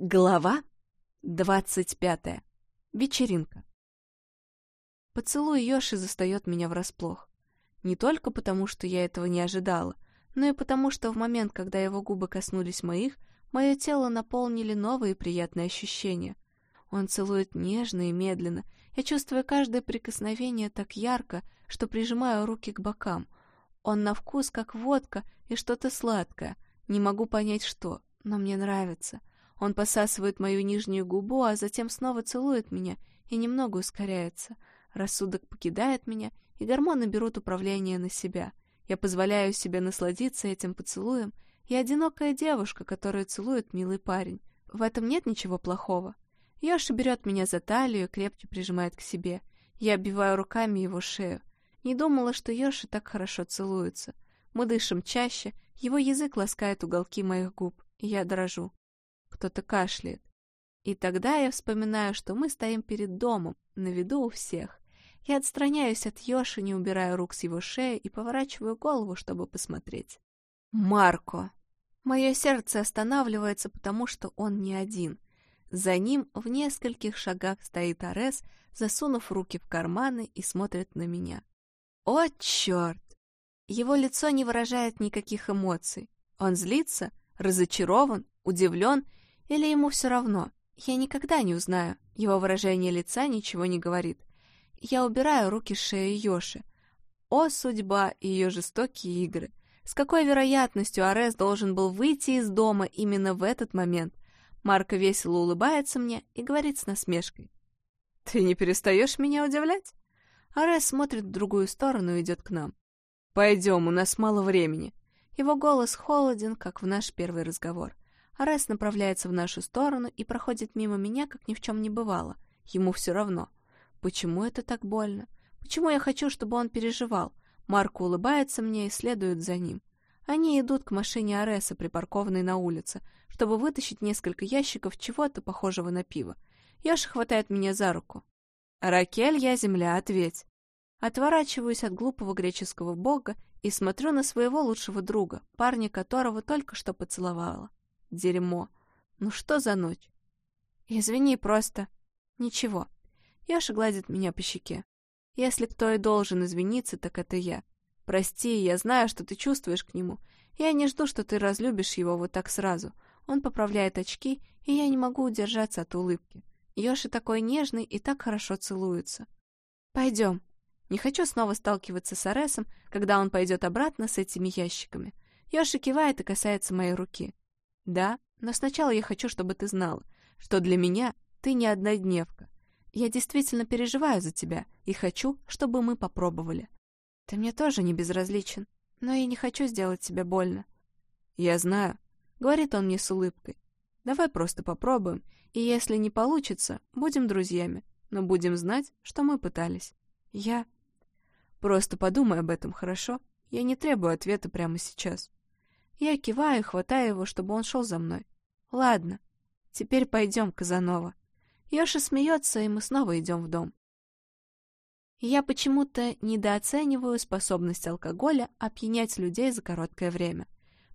Глава двадцать пятая. Вечеринка. Поцелуй Йоши застает меня врасплох. Не только потому, что я этого не ожидала, но и потому, что в момент, когда его губы коснулись моих, мое тело наполнили новые приятные ощущения. Он целует нежно и медленно. Я чувствую каждое прикосновение так ярко, что прижимаю руки к бокам. Он на вкус, как водка и что-то сладкое. Не могу понять, что, но мне нравится. Он посасывает мою нижнюю губу, а затем снова целует меня и немного ускоряется. Рассудок покидает меня, и гормоны берут управление на себя. Я позволяю себе насладиться этим поцелуем. Я одинокая девушка, которую целует милый парень. В этом нет ничего плохого. Йоши берет меня за талию и крепче прижимает к себе. Я оббиваю руками его шею. Не думала, что Йоши так хорошо целуется. Мы дышим чаще, его язык ласкает уголки моих губ, и я дрожу кто-то кашляет. И тогда я вспоминаю, что мы стоим перед домом, на виду у всех. Я отстраняюсь от Йоши, не убирая рук с его шеи, и поворачиваю голову, чтобы посмотреть. Марко! Мое сердце останавливается, потому что он не один. За ним в нескольких шагах стоит Арес, засунув руки в карманы и смотрит на меня. О, черт! Его лицо не выражает никаких эмоций. Он злится, разочарован, удивлен или ему все равно? Я никогда не узнаю. Его выражение лица ничего не говорит. Я убираю руки с шеи Йоши. О, судьба и ее жестокие игры! С какой вероятностью Арес должен был выйти из дома именно в этот момент? Марко весело улыбается мне и говорит с насмешкой. «Ты не перестаешь меня удивлять?» Арес смотрит в другую сторону и идет к нам. «Пойдем, у нас мало времени». Его голос холоден, как в наш первый разговор. Арес направляется в нашу сторону и проходит мимо меня, как ни в чем не бывало. Ему все равно. Почему это так больно? Почему я хочу, чтобы он переживал? Марко улыбается мне и следует за ним. Они идут к машине Ареса, припаркованной на улице, чтобы вытащить несколько ящиков чего-то похожего на пиво. Яша хватает меня за руку. «Ракель, я земля, ответь!» Отворачиваюсь от глупого греческого бога и смотрю на своего лучшего друга, парня которого только что поцеловала. Дерьмо. Ну что за ночь? Извини, просто... Ничего. Яша гладит меня по щеке. Если кто и должен извиниться, так это я. Прости, я знаю, что ты чувствуешь к нему. Я не жду, что ты разлюбишь его вот так сразу. Он поправляет очки, и я не могу удержаться от улыбки. Йоши такой нежный и так хорошо целуется. Пойдем. Не хочу снова сталкиваться с Аресом, когда он пойдет обратно с этими ящиками. Йоши кивает и касается моей руки. Да, но сначала я хочу, чтобы ты знал, что для меня ты не однодневка. Я действительно переживаю за тебя и хочу, чтобы мы попробовали. Ты мне тоже не безразличен, но я не хочу сделать тебе больно. Я знаю, говорит он мне с улыбкой. Давай просто попробуем, и если не получится, будем друзьями, но будем знать, что мы пытались. Я... Просто подумай об этом, хорошо? Я не требую ответа прямо сейчас. Я киваю, хватаю его, чтобы он шел за мной. Ладно, теперь пойдем, Казанова. Йоша смеется, и мы снова идем в дом. Я почему-то недооцениваю способность алкоголя опьянять людей за короткое время.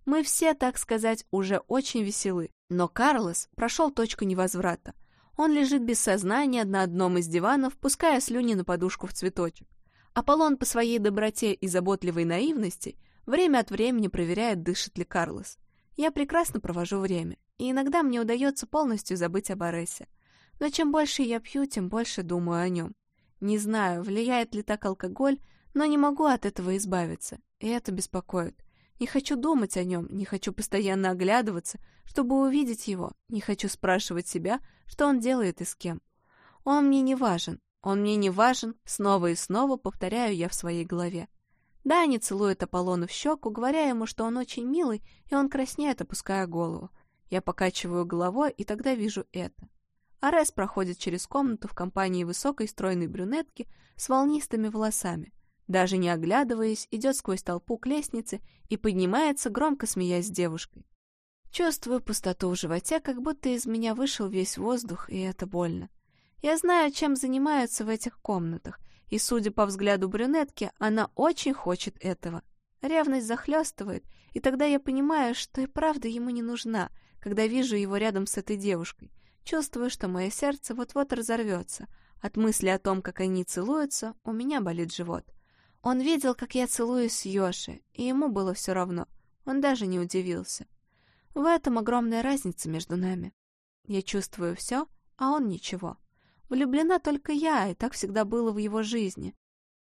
Мы все, так сказать, уже очень веселы. Но Карлос прошел точку невозврата. Он лежит без сознания на одном из диванов, пуская слюни на подушку в цветочек. Аполлон по своей доброте и заботливой наивности Время от времени проверяет, дышит ли Карлос. Я прекрасно провожу время, и иногда мне удается полностью забыть об Аресе. Но чем больше я пью, тем больше думаю о нем. Не знаю, влияет ли так алкоголь, но не могу от этого избавиться, и это беспокоит. Не хочу думать о нем, не хочу постоянно оглядываться, чтобы увидеть его, не хочу спрашивать себя, что он делает и с кем. Он мне не важен, он мне не важен, снова и снова повторяю я в своей голове. Дани целует Аполлону в щеку, говоря ему, что он очень милый, и он краснеет, опуская голову. Я покачиваю головой, и тогда вижу это. Арес проходит через комнату в компании высокой стройной брюнетки с волнистыми волосами. Даже не оглядываясь, идет сквозь толпу к лестнице и поднимается, громко смеясь с девушкой. Чувствую пустоту в животе, как будто из меня вышел весь воздух, и это больно. Я знаю, чем занимаются в этих комнатах, и, судя по взгляду брюнетки, она очень хочет этого. Ревность захлестывает, и тогда я понимаю, что и правда ему не нужна, когда вижу его рядом с этой девушкой. Чувствую, что мое сердце вот-вот разорвется. От мысли о том, как они целуются, у меня болит живот. Он видел, как я целуюсь Йоши, и ему было все равно. Он даже не удивился. В этом огромная разница между нами. Я чувствую все, а он ничего. Влюблена только я, и так всегда было в его жизни.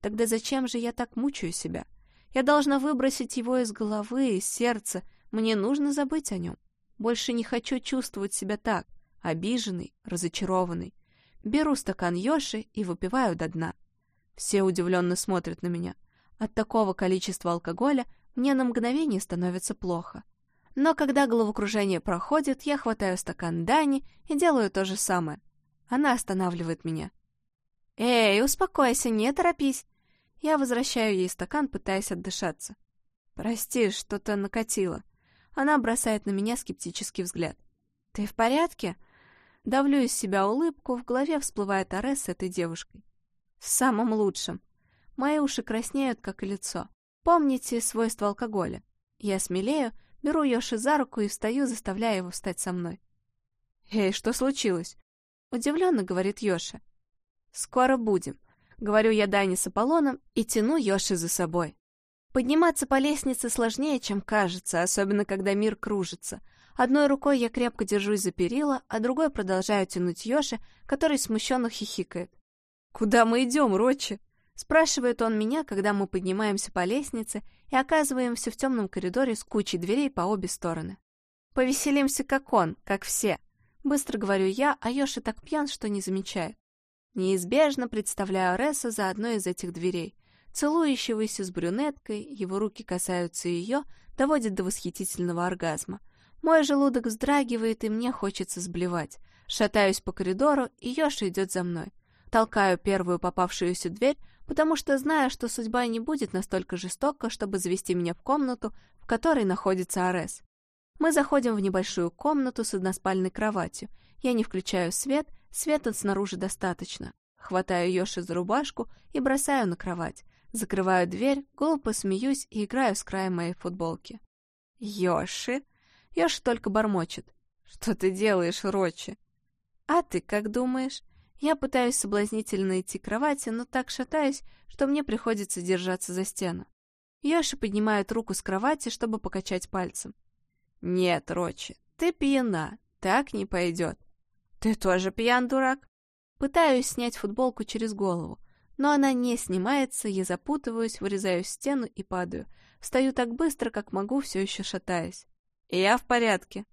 Тогда зачем же я так мучаю себя? Я должна выбросить его из головы, из сердца. Мне нужно забыть о нем. Больше не хочу чувствовать себя так, обиженный, разочарованный. Беру стакан Йоши и выпиваю до дна. Все удивленно смотрят на меня. От такого количества алкоголя мне на мгновение становится плохо. Но когда головокружение проходит, я хватаю стакан Дани и делаю то же самое. Она останавливает меня. «Эй, успокойся, не торопись!» Я возвращаю ей стакан, пытаясь отдышаться. «Прости, что-то накатило». Она бросает на меня скептический взгляд. «Ты в порядке?» Давлю из себя улыбку, в голове всплывает Арес с этой девушкой. В самом лучшем. Мои уши краснеют, как и лицо. Помните свойства алкоголя. Я смелею, беру Йоши за руку и встаю, заставляя его встать со мной. «Эй, что случилось?» Удивленно говорит Йоши. «Скоро будем», — говорю я Дани с Аполлоном и тяну Йоши за собой. Подниматься по лестнице сложнее, чем кажется, особенно когда мир кружится. Одной рукой я крепко держусь за перила, а другой продолжаю тянуть Йоши, который смущенно хихикает. «Куда мы идем, Рочи?» Спрашивает он меня, когда мы поднимаемся по лестнице и оказываемся в темном коридоре с кучей дверей по обе стороны. «Повеселимся, как он, как все», — быстро говорю я, а Йоши так пьян, что не замечает. Неизбежно представляю Ресса за одной из этих дверей. Целующегося с брюнеткой, его руки касаются ее, доводят до восхитительного оргазма. Мой желудок вздрагивает, и мне хочется сблевать. Шатаюсь по коридору, и Йоши идет за мной. Толкаю первую попавшуюся дверь, потому что знаю, что судьба не будет настолько жестока, чтобы завести меня в комнату, в которой находится Арес. Мы заходим в небольшую комнату с односпальной кроватью. Я не включаю свет, света снаружи достаточно. Хватаю Йоши за рубашку и бросаю на кровать. Закрываю дверь, глупо смеюсь и играю с краем моей футболки. «Йоши?» Йоши только бормочет. «Что ты делаешь, Рочи?» «А ты как думаешь?» Я пытаюсь соблазнительно идти к кровати, но так шатаюсь, что мне приходится держаться за стену. Йоши поднимает руку с кровати, чтобы покачать пальцем. «Нет, Рочи, ты пьяна, так не пойдет». «Ты тоже пьян, дурак?» Пытаюсь снять футболку через голову, но она не снимается, я запутываюсь, вырезаю стену и падаю. Встаю так быстро, как могу, все еще шатаясь. «Я в порядке».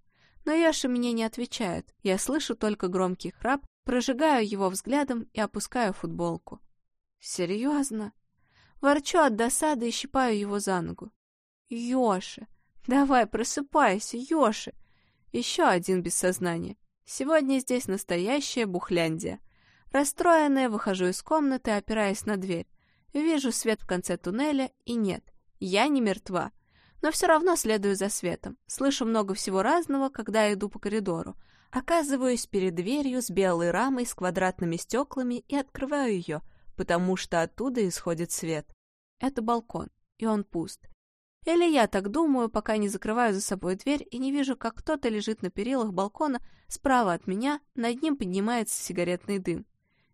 Но Яша мне не отвечает, я слышу только громкий храп, Прожигаю его взглядом и опускаю футболку. Серьезно? Ворчу от досады и щипаю его за ногу. Йоши! Давай, просыпайся, Йоши! Еще один без сознания. Сегодня здесь настоящая бухляндия. Расстроенная, выхожу из комнаты, опираясь на дверь. Вижу свет в конце туннеля, и нет, я не мертва. Но все равно следую за светом. Слышу много всего разного, когда иду по коридору. Оказываюсь перед дверью с белой рамой с квадратными стеклами и открываю ее, потому что оттуда исходит свет. Это балкон, и он пуст. Или я так думаю, пока не закрываю за собой дверь и не вижу, как кто-то лежит на перилах балкона справа от меня, над ним поднимается сигаретный дым.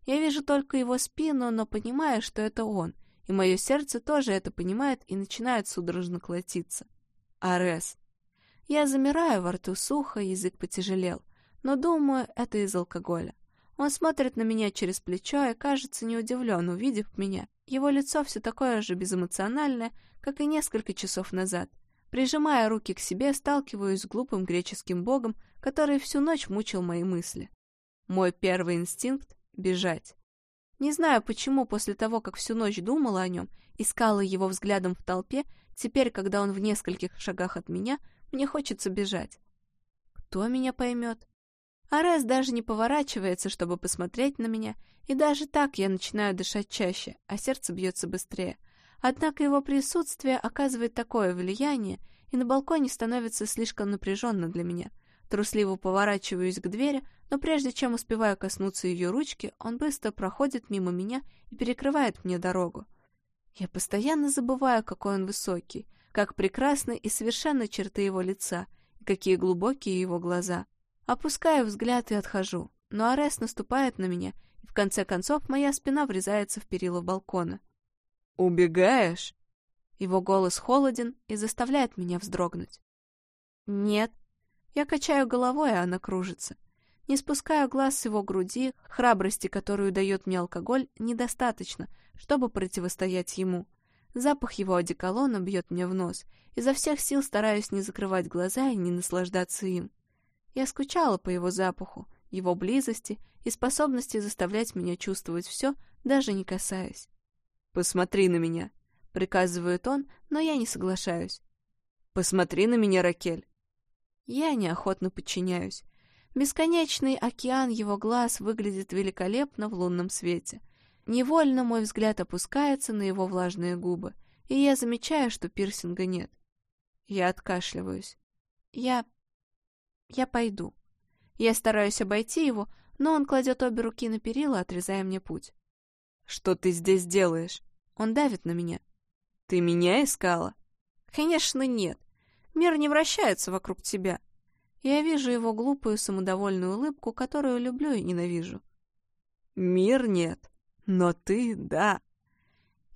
Я вижу только его спину, но понимаю, что это он, и мое сердце тоже это понимает и начинает судорожно колотиться. Арес. Я замираю, во рту сухо, язык потяжелел но, думаю, это из алкоголя. Он смотрит на меня через плечо и кажется не удивлен, увидев меня. Его лицо все такое же безэмоциональное, как и несколько часов назад. Прижимая руки к себе, сталкиваюсь с глупым греческим богом, который всю ночь мучил мои мысли. Мой первый инстинкт — бежать. Не знаю, почему после того, как всю ночь думала о нем, искала его взглядом в толпе, теперь, когда он в нескольких шагах от меня, мне хочется бежать. Кто меня поймет? Арес даже не поворачивается, чтобы посмотреть на меня, и даже так я начинаю дышать чаще, а сердце бьется быстрее. Однако его присутствие оказывает такое влияние, и на балконе становится слишком напряженно для меня. Трусливо поворачиваюсь к двери, но прежде чем успеваю коснуться ее ручки, он быстро проходит мимо меня и перекрывает мне дорогу. Я постоянно забываю, какой он высокий, как прекрасны и совершенно черты его лица — И какие глубокие его глаза. Опускаю взгляд и отхожу, но Арес наступает на меня, и в конце концов моя спина врезается в перила балкона. «Убегаешь?» Его голос холоден и заставляет меня вздрогнуть. «Нет». Я качаю головой, а она кружится. Не спускаю глаз с его груди, храбрости, которую дает мне алкоголь, недостаточно, чтобы противостоять ему. Запах его одеколона бьет мне в нос. Изо всех сил стараюсь не закрывать глаза и не наслаждаться им. Я скучала по его запаху, его близости и способности заставлять меня чувствовать все, даже не касаясь. «Посмотри на меня», — приказывает он, но я не соглашаюсь. «Посмотри на меня, Ракель». Я неохотно подчиняюсь. Бесконечный океан его глаз выглядит великолепно в лунном свете. Невольно мой взгляд опускается на его влажные губы, и я замечаю, что пирсинга нет. Я откашливаюсь. Я... я пойду. Я стараюсь обойти его, но он кладет обе руки на перила, отрезая мне путь. «Что ты здесь делаешь?» Он давит на меня. «Ты меня искала?» «Конечно, нет. Мир не вращается вокруг тебя. Я вижу его глупую самодовольную улыбку, которую люблю и ненавижу. «Мир нет, но ты — да».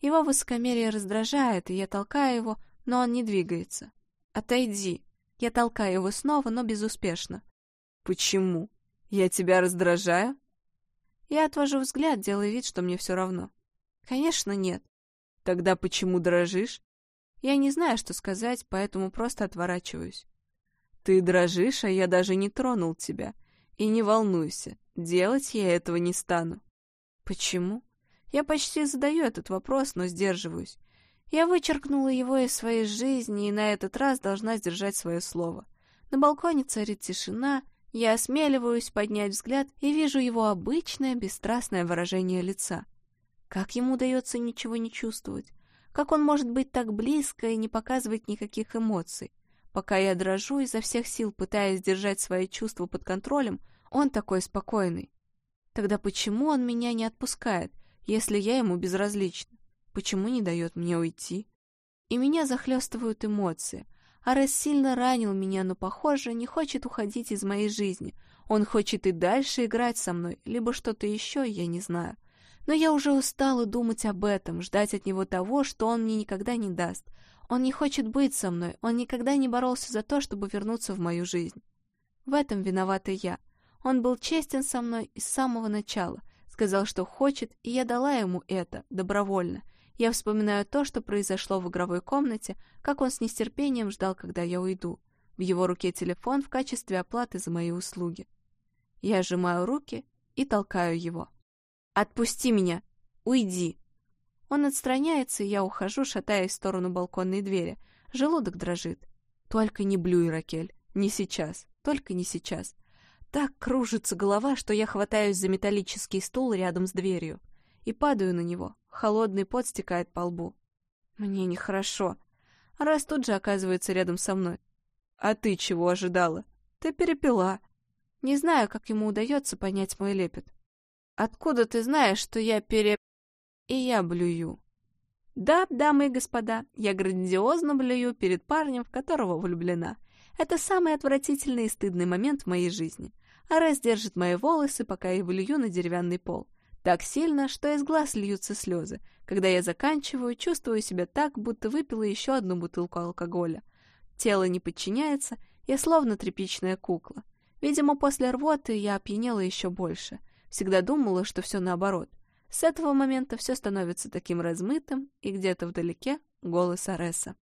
Его высокомерие раздражает, и я толкаю его, но он не двигается. «Отойди». Я толкаю его снова, но безуспешно. «Почему? Я тебя раздражаю?» Я отвожу взгляд, делая вид, что мне все равно. Конечно, нет. Тогда почему дрожишь? Я не знаю, что сказать, поэтому просто отворачиваюсь. Ты дрожишь, а я даже не тронул тебя. И не волнуйся, делать я этого не стану. Почему? Я почти задаю этот вопрос, но сдерживаюсь. Я вычеркнула его из своей жизни и на этот раз должна сдержать свое слово. На балконе царит тишина, я осмеливаюсь поднять взгляд и вижу его обычное бесстрастное выражение лица. Как ему удается ничего не чувствовать? Как он может быть так близко и не показывать никаких эмоций? Пока я дрожу изо всех сил, пытаясь держать свои чувства под контролем, он такой спокойный. Тогда почему он меня не отпускает, если я ему безразлична? Почему не дает мне уйти? И меня захлестывают эмоции. Арес сильно ранил меня, но, похоже, не хочет уходить из моей жизни. Он хочет и дальше играть со мной, либо что-то еще, я не знаю. Но я уже устала думать об этом, ждать от него того, что он мне никогда не даст. Он не хочет быть со мной, он никогда не боролся за то, чтобы вернуться в мою жизнь. В этом виновата я. Он был честен со мной с самого начала, сказал, что хочет, и я дала ему это, добровольно — я вспоминаю то, что произошло в игровой комнате, как он с нестерпением ждал, когда я уйду. В его руке телефон в качестве оплаты за мои услуги. Я сжимаю руки и толкаю его. «Отпусти меня! Уйди!» Он отстраняется, и я ухожу, шатаясь в сторону балконной двери. Желудок дрожит. «Только не блюй, Ракель. Не сейчас. Только не сейчас». Так кружится голова, что я хватаюсь за металлический стул рядом с дверью и падаю на него. Холодный пот стекает по лбу. Мне нехорошо. Раз тут же оказывается рядом со мной. А ты чего ожидала? Ты перепила. Не знаю, как ему удается понять мой лепет. Откуда ты знаешь, что я пере... И я блюю. Да, дамы и господа, я грандиозно блюю перед парнем, в которого влюблена. Это самый отвратительный и стыдный момент в моей жизни. Арес держит мои волосы, пока я блюю на деревянный пол. Так сильно, что из глаз льются слезы. Когда я заканчиваю, чувствую себя так, будто выпила еще одну бутылку алкоголя. Тело не подчиняется, я словно тряпичная кукла. Видимо, после рвоты я опьянела еще больше. Всегда думала, что все наоборот. С этого момента все становится таким размытым, и где-то вдалеке голос Ареса.